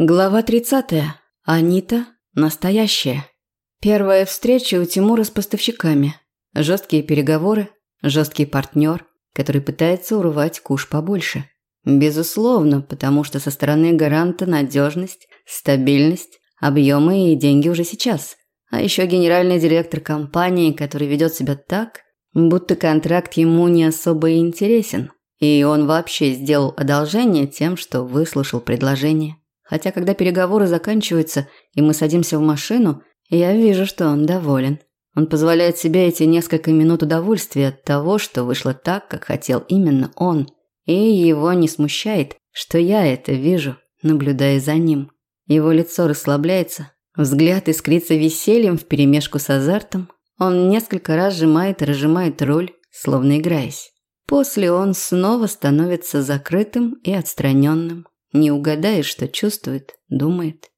Глава 30. Анита. Настоящая. Первая встреча у Тимура с поставщиками. Жесткие переговоры, жесткий партнер, который пытается урвать куш побольше. Безусловно, потому что со стороны гаранта надежность, стабильность, объемы и деньги уже сейчас. А еще генеральный директор компании, который ведет себя так, будто контракт ему не особо интересен. И он вообще сделал одолжение тем, что выслушал предложение. Хотя, когда переговоры заканчиваются, и мы садимся в машину, я вижу, что он доволен. Он позволяет себе эти несколько минут удовольствия от того, что вышло так, как хотел именно он. И его не смущает, что я это вижу, наблюдая за ним. Его лицо расслабляется, взгляд искрится весельем вперемешку с азартом. Он несколько раз сжимает и разжимает руль, словно играясь. После он снова становится закрытым и отстраненным. Не угадаешь, что чувствует, думает.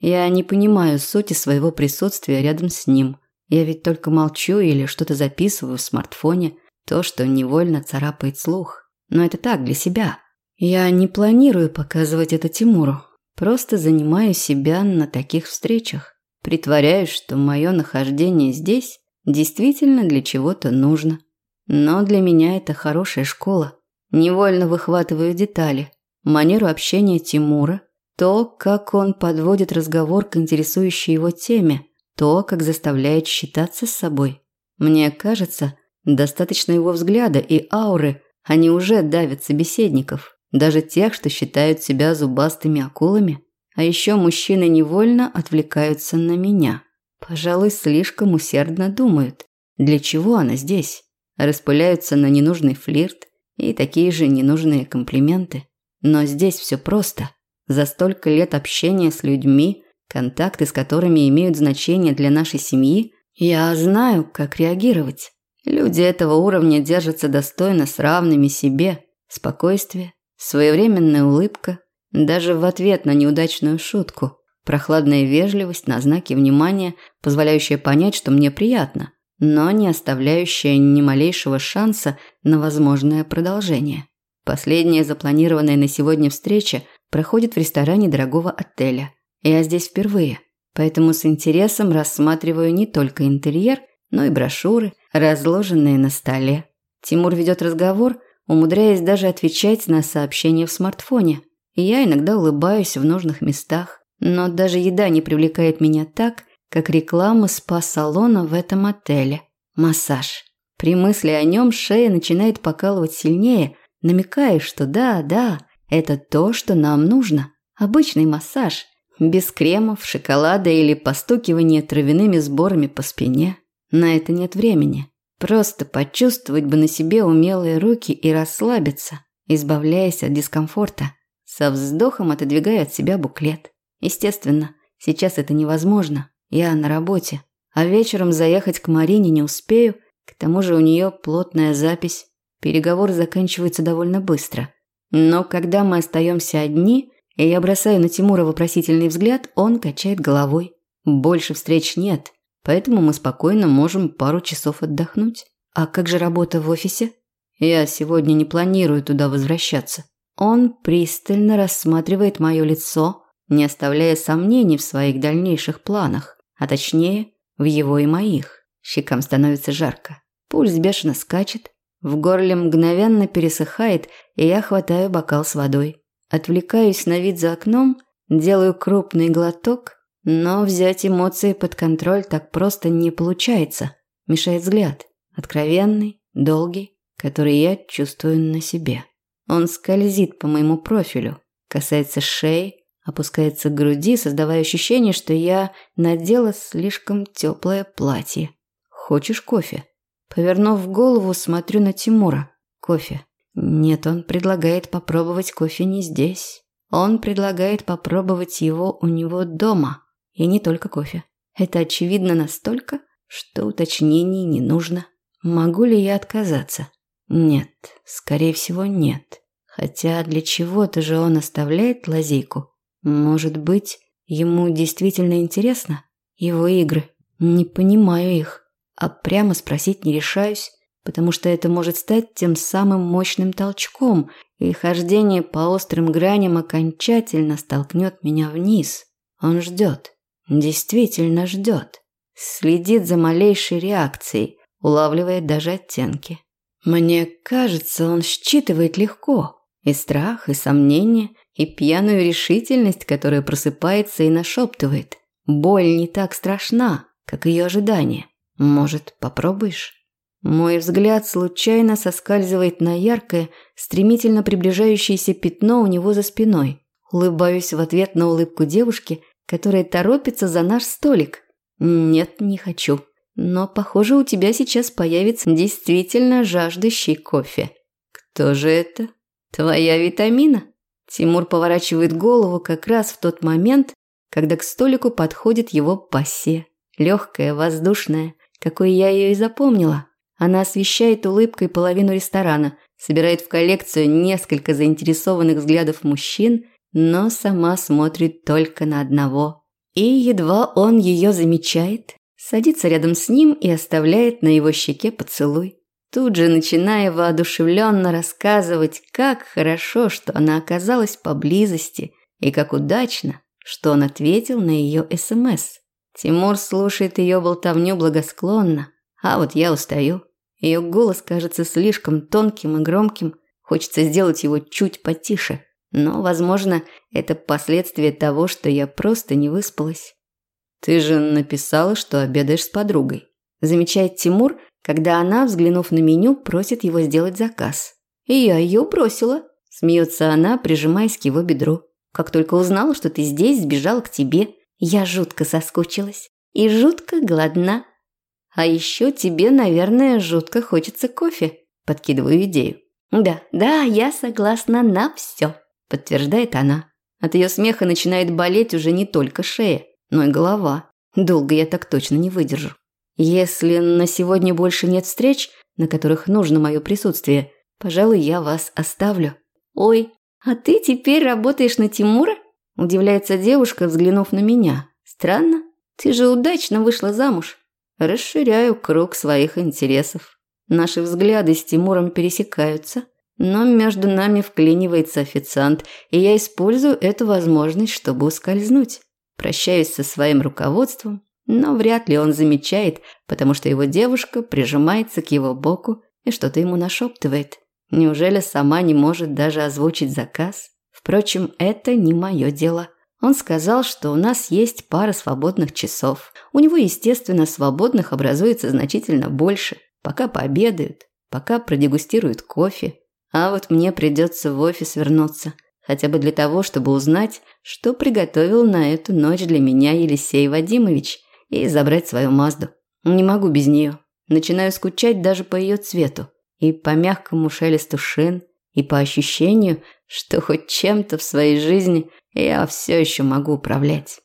Я не понимаю сути своего присутствия рядом с ним. Я ведь только молчу или что-то записываю в смартфоне, то, что невольно царапает слух. Но это так, для себя. Я не планирую показывать это Тимуру. Просто занимаю себя на таких встречах. Притворяюсь, что мое нахождение здесь действительно для чего-то нужно. Но для меня это хорошая школа. Невольно выхватываю детали, манеру общения Тимура, то, как он подводит разговор к интересующей его теме, то, как заставляет считаться с собой. Мне кажется, достаточно его взгляда и ауры, они уже давят собеседников, даже тех, что считают себя зубастыми акулами. А еще мужчины невольно отвлекаются на меня. Пожалуй, слишком усердно думают, для чего она здесь. Распыляются на ненужный флирт и такие же ненужные комплименты. Но здесь все просто. За столько лет общения с людьми, контакты с которыми имеют значение для нашей семьи, я знаю, как реагировать. Люди этого уровня держатся достойно с равными себе. Спокойствие, своевременная улыбка, даже в ответ на неудачную шутку, прохладная вежливость на знаки внимания, позволяющая понять, что мне приятно, но не оставляющая ни малейшего шанса на возможное продолжение. Последняя запланированная на сегодня встреча проходит в ресторане дорогого отеля. Я здесь впервые, поэтому с интересом рассматриваю не только интерьер, но и брошюры, разложенные на столе. Тимур ведет разговор, умудряясь даже отвечать на сообщения в смартфоне. И я иногда улыбаюсь в нужных местах, но даже еда не привлекает меня так, как реклама спа-салона в этом отеле. Массаж. При мысли о нем шея начинает покалывать сильнее – намекая, что да, да, это то, что нам нужно. Обычный массаж, без кремов, шоколада или постукивания травяными сборами по спине. На это нет времени. Просто почувствовать бы на себе умелые руки и расслабиться, избавляясь от дискомфорта. Со вздохом отодвигая от себя буклет. Естественно, сейчас это невозможно. Я на работе. А вечером заехать к Марине не успею, к тому же у нее плотная запись Переговоры заканчиваются довольно быстро. Но когда мы остаемся одни, и я бросаю на Тимура вопросительный взгляд, он качает головой. Больше встреч нет, поэтому мы спокойно можем пару часов отдохнуть. А как же работа в офисе? Я сегодня не планирую туда возвращаться. Он пристально рассматривает мое лицо, не оставляя сомнений в своих дальнейших планах, а точнее, в его и моих. Щекам становится жарко. Пульс бешено скачет, в горле мгновенно пересыхает, и я хватаю бокал с водой. Отвлекаюсь на вид за окном, делаю крупный глоток, но взять эмоции под контроль так просто не получается. Мешает взгляд. Откровенный, долгий, который я чувствую на себе. Он скользит по моему профилю, касается шеи, опускается к груди, создавая ощущение, что я надела слишком теплое платье. Хочешь кофе? Повернув голову, смотрю на Тимура. Кофе. Нет, он предлагает попробовать кофе не здесь. Он предлагает попробовать его у него дома. И не только кофе. Это очевидно настолько, что уточнений не нужно. Могу ли я отказаться? Нет, скорее всего, нет. Хотя для чего-то же он оставляет лазейку. Может быть, ему действительно интересно? Его игры. Не понимаю их а прямо спросить не решаюсь. потому что это может стать тем самым мощным толчком, и хождение по острым граням окончательно столкнет меня вниз. Он ждет, действительно ждет, следит за малейшей реакцией, улавливает даже оттенки. Мне кажется, он считывает легко и страх, и сомнение, и пьяную решительность, которая просыпается и нашептывает. Боль не так страшна, как ее ожидание. Может, попробуешь? Мой взгляд случайно соскальзывает на яркое, стремительно приближающееся пятно у него за спиной. Улыбаюсь в ответ на улыбку девушки, которая торопится за наш столик. Нет, не хочу. Но, похоже, у тебя сейчас появится действительно жаждущий кофе. Кто же это? Твоя витамина? Тимур поворачивает голову как раз в тот момент, когда к столику подходит его пассе. Легкая, воздушная, какой я ее и запомнила. Она освещает улыбкой половину ресторана, собирает в коллекцию несколько заинтересованных взглядов мужчин, но сама смотрит только на одного. И едва он ее замечает, садится рядом с ним и оставляет на его щеке поцелуй. Тут же начиная воодушевленно рассказывать, как хорошо, что она оказалась поблизости, и как удачно, что он ответил на ее СМС. Тимур слушает ее болтовню благосклонно, а вот я устаю. Ее голос кажется слишком тонким и громким, хочется сделать его чуть потише. Но, возможно, это последствия того, что я просто не выспалась. «Ты же написала, что обедаешь с подругой», замечает Тимур, когда она, взглянув на меню, просит его сделать заказ. «И я ее бросила», смеется она, прижимаясь к его бедру. «Как только узнала, что ты здесь, сбежала к тебе. Я жутко соскучилась и жутко голодна. А еще тебе, наверное, жутко хочется кофе. Подкидываю идею. Да, да, я согласна на все, подтверждает она. От ее смеха начинает болеть уже не только шея, но и голова. Долго я так точно не выдержу. Если на сегодня больше нет встреч, на которых нужно мое присутствие, пожалуй, я вас оставлю. Ой, а ты теперь работаешь на Тимура? Удивляется девушка, взглянув на меня. Странно, ты же удачно вышла замуж. Расширяю круг своих интересов. Наши взгляды с Тимуром пересекаются, но между нами вклинивается официант, и я использую эту возможность, чтобы ускользнуть. Прощаюсь со своим руководством, но вряд ли он замечает, потому что его девушка прижимается к его боку и что-то ему нашептывает. Неужели сама не может даже озвучить заказ? Впрочем, это не мое дело. Он сказал, что у нас есть пара свободных часов. У него, естественно, свободных образуется значительно больше, пока пообедают, пока продегустируют кофе. А вот мне придется в офис вернуться, хотя бы для того, чтобы узнать, что приготовил на эту ночь для меня Елисей Вадимович, и забрать свою Мазду. Не могу без нее. Начинаю скучать даже по ее цвету и по мягкому шелесту шин, и по ощущению, что хоть чем-то в своей жизни я все еще могу управлять.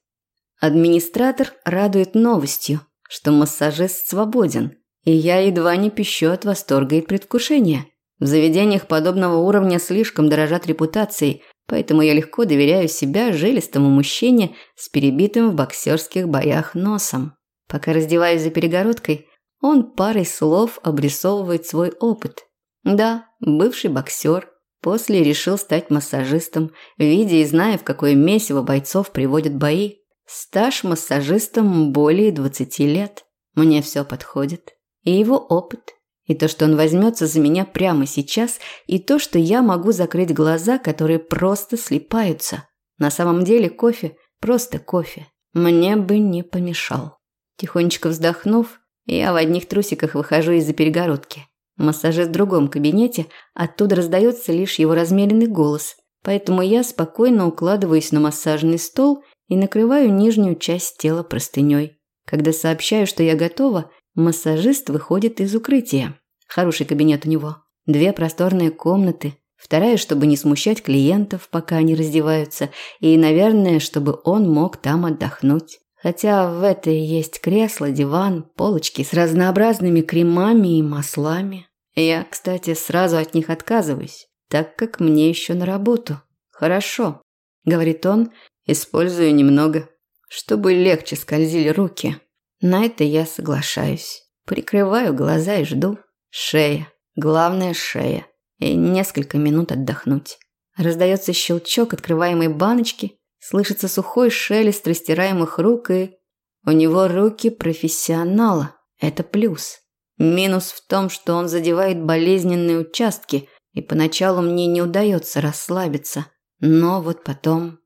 Администратор радует новостью, что массажист свободен, и я едва не пищу от восторга и предвкушения. В заведениях подобного уровня слишком дорожат репутацией, поэтому я легко доверяю себя жилистому мужчине с перебитым в боксерских боях носом. Пока раздеваюсь за перегородкой, он парой слов обрисовывает свой опыт. Да, бывший боксер, После решил стать массажистом, видя и зная, в какое месиво бойцов приводят бои. Стаж массажистом более 20 лет. Мне все подходит. И его опыт, и то, что он возьмется за меня прямо сейчас, и то, что я могу закрыть глаза, которые просто слипаются. На самом деле кофе – просто кофе. Мне бы не помешал. Тихонечко вздохнув, я в одних трусиках выхожу из-за перегородки. Массажист в другом кабинете, оттуда раздается лишь его размеренный голос, поэтому я спокойно укладываюсь на массажный стол и накрываю нижнюю часть тела простыней. Когда сообщаю, что я готова, массажист выходит из укрытия. Хороший кабинет у него. Две просторные комнаты, вторая, чтобы не смущать клиентов, пока они раздеваются, и, наверное, чтобы он мог там отдохнуть. Хотя в этой есть кресло, диван, полочки с разнообразными кремами и маслами. Я, кстати, сразу от них отказываюсь, так как мне еще на работу. Хорошо, говорит он, использую немного, чтобы легче скользили руки. На это я соглашаюсь. Прикрываю глаза и жду. Шея. Главное – шея. И несколько минут отдохнуть. Раздается щелчок открываемой баночки, слышится сухой шелест растираемых рук и... У него руки профессионала. Это плюс. Минус в том, что он задевает болезненные участки, и поначалу мне не удается расслабиться. Но вот потом...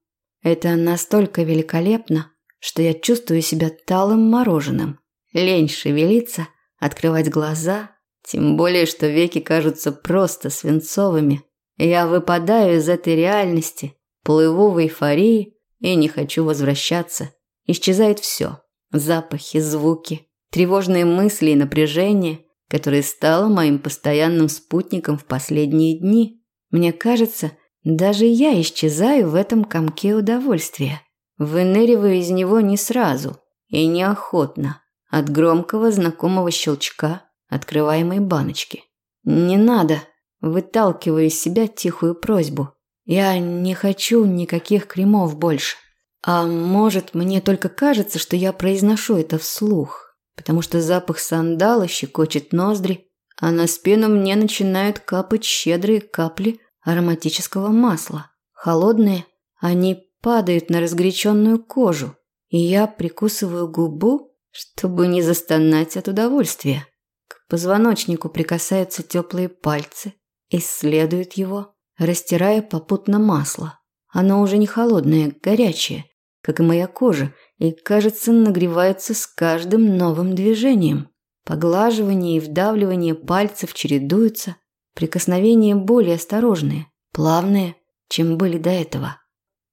Это настолько великолепно, что я чувствую себя талым мороженым. Лень шевелиться, открывать глаза, тем более, что веки кажутся просто свинцовыми. Я выпадаю из этой реальности, плыву в эйфории и не хочу возвращаться. Исчезает все. Запахи, звуки, тревожные мысли и напряжение, которое стало моим постоянным спутником в последние дни. Мне кажется, даже я исчезаю в этом комке удовольствия. Выныриваю из него не сразу и неохотно, от громкого знакомого щелчка открываемой баночки. «Не надо!» – выталкиваю из себя тихую просьбу. «Я не хочу никаких кремов больше. А может, мне только кажется, что я произношу это вслух, потому что запах сандала щекочет ноздри, а на спину мне начинают капать щедрые капли ароматического масла. Холодные, они падают на разгоряченную кожу, и я прикусываю губу, чтобы не застонать от удовольствия. К позвоночнику прикасаются теплые пальцы, исследуют его, растирая попутно масло. Оно уже не холодное, горячее, как и моя кожа, и, кажется, нагревается с каждым новым движением. Поглаживание и вдавливание пальцев чередуются, прикосновения более осторожные, плавные, чем были до этого.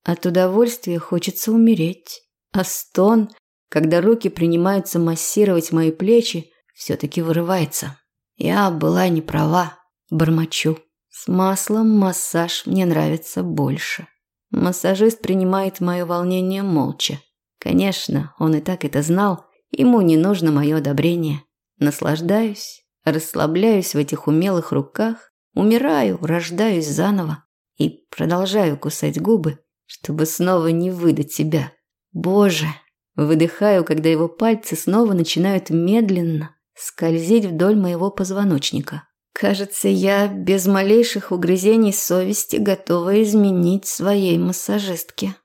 От удовольствия хочется умереть, а стон, когда руки принимаются массировать мои плечи, все-таки вырывается. Я была не права, бормочу. С маслом массаж мне нравится больше. Массажист принимает мое волнение молча. Конечно, он и так это знал, ему не нужно мое одобрение. Наслаждаюсь, расслабляюсь в этих умелых руках, умираю, рождаюсь заново и продолжаю кусать губы, чтобы снова не выдать себя. Боже, выдыхаю, когда его пальцы снова начинают медленно, скользить вдоль моего позвоночника. Кажется, я без малейших угрызений совести готова изменить своей массажистке.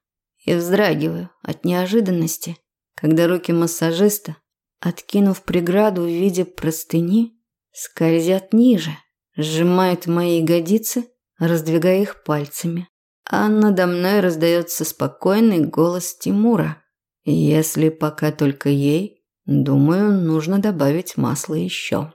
И вздрагиваю от неожиданности, когда руки массажиста, откинув преграду в виде простыни, скользят ниже, сжимают мои ягодицы, раздвигая их пальцами. А надо мной раздается спокойный голос Тимура. Если пока только ей, Думаю, нужно добавить масла еще.